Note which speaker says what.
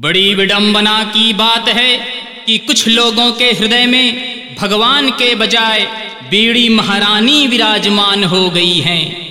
Speaker 1: बड़ी विडंबना की बात है कि कुछ लोगों के हृदय में भगवान के बजाय बीड़ी महारानी विराजमान हो गई हैं।